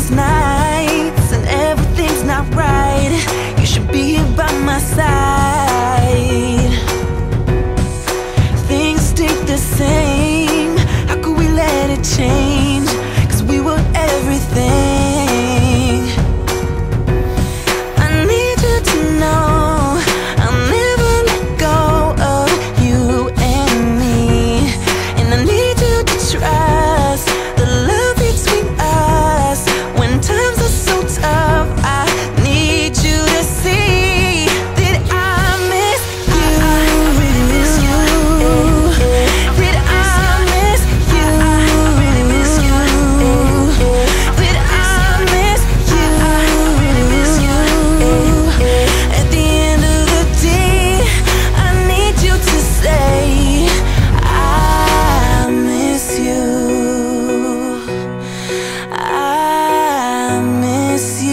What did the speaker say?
These nights and everything's not right. You should be by si